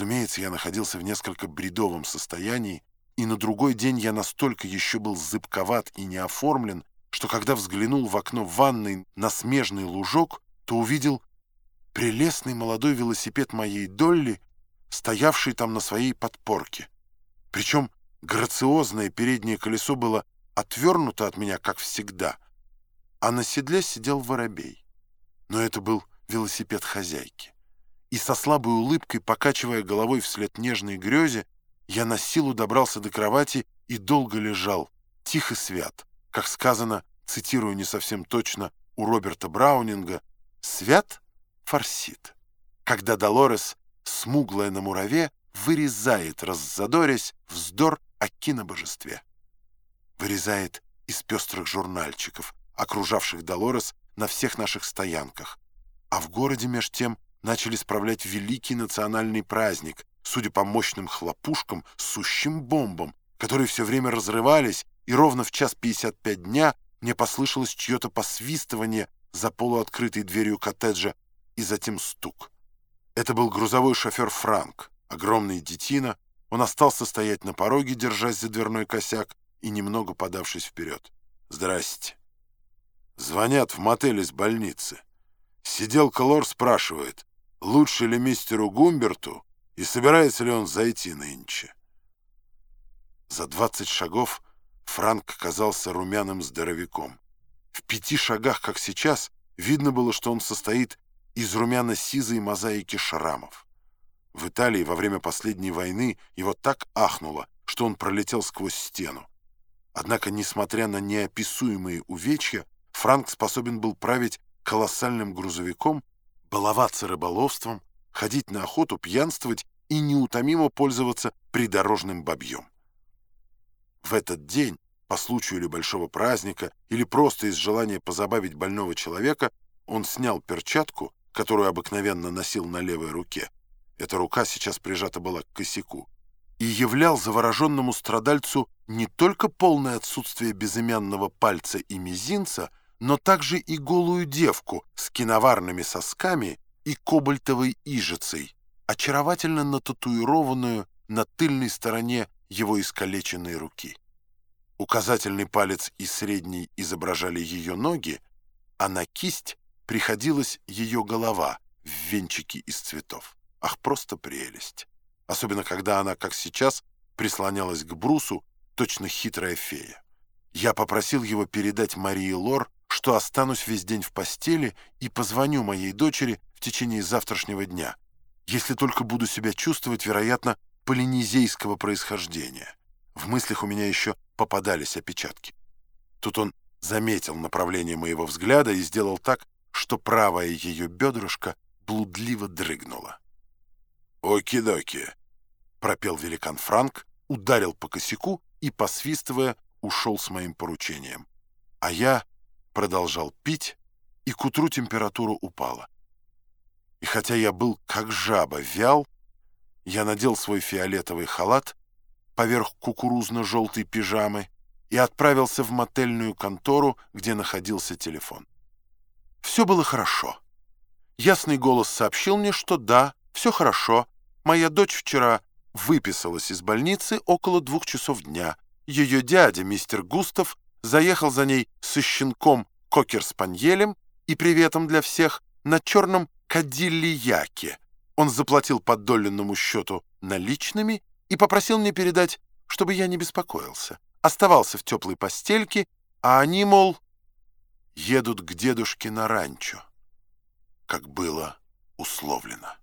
Разумеется, я находился в несколько бредовом состоянии, и на другой день я настолько еще был зыбковат и неоформлен, что когда взглянул в окно ванной на смежный лужок, то увидел прелестный молодой велосипед моей Долли, стоявший там на своей подпорке. Причем грациозное переднее колесо было отвернуто от меня, как всегда, а на седле сидел воробей. Но это был велосипед хозяйки. И со слабой улыбкой, покачивая головой вслед нежной грезе, я на силу добрался до кровати и долго лежал, тихо свят, как сказано, цитирую не совсем точно, у Роберта Браунинга, «свят форсит», когда Долорес, смуглая на мураве, вырезает, раззадорясь, вздор о кинобожестве. Вырезает из пестрых журнальчиков, окружавших Долорес на всех наших стоянках. А в городе меж тем начали справлять великий национальный праздник, судя по мощным хлопушкам, сущим бомбам, которые все время разрывались, и ровно в час 55 дня мне послышалось чье-то посвистывание за полуоткрытой дверью коттеджа и затем стук. Это был грузовой шофер Франк, огромный детина. Он остался стоять на пороге, держась за дверной косяк и немного подавшись вперед. «Здрасте». Звонят в мотель из больницы. Сиделка Лор спрашивает, лучше ли мистеру Гумберту и собирается ли он зайти нынче. За двадцать шагов Франк казался румяным здоровяком. В пяти шагах, как сейчас, видно было, что он состоит из румяно-сизой мозаики шрамов. В Италии во время последней войны его так ахнуло, что он пролетел сквозь стену. Однако, несмотря на неописуемые увечья, Франк способен был править колоссальным грузовиком, баловаться рыболовством, ходить на охоту, пьянствовать и неутомимо пользоваться придорожным бабьем. В этот день, по случаю или большого праздника, или просто из желания позабавить больного человека, он снял перчатку, которую обыкновенно носил на левой руке. Эта рука сейчас прижата была к косяку. И являл завороженному страдальцу не только полное отсутствие безымянного пальца и мизинца, но также и голую девку с киноварными сосками и кобальтовой ижицей, очаровательно нататуированную на тыльной стороне его искалеченной руки. Указательный палец и средний изображали ее ноги, а на кисть приходилась ее голова в венчике из цветов. Ах, просто прелесть! Особенно, когда она, как сейчас, прислонялась к брусу, точно хитрая фея. Я попросил его передать Марии Лор, что останусь весь день в постели и позвоню моей дочери в течение завтрашнего дня, если только буду себя чувствовать, вероятно, полинезийского происхождения. В мыслях у меня еще попадались опечатки. Тут он заметил направление моего взгляда и сделал так, что правая ее бедрышко блудливо дрыгнуло. «Оки-доки!» — пропел великан Франк, ударил по косяку и, посвистывая, ушел с моим поручением. А я продолжал пить, и к утру температура упала. И хотя я был как жаба вял, я надел свой фиолетовый халат поверх кукурузно-желтой пижамы и отправился в мотельную контору, где находился телефон. Все было хорошо. Ясный голос сообщил мне, что да, все хорошо. Моя дочь вчера выписалась из больницы около двух часов дня. Ее дядя, мистер Густав, заехал за ней со щенком кокер-спаньелем и приветом для всех на черном кадиллияке. Он заплатил по доленному счету наличными и попросил мне передать, чтобы я не беспокоился. Оставался в теплой постельке, а они, мол, едут к дедушке на ранчо, как было условлено.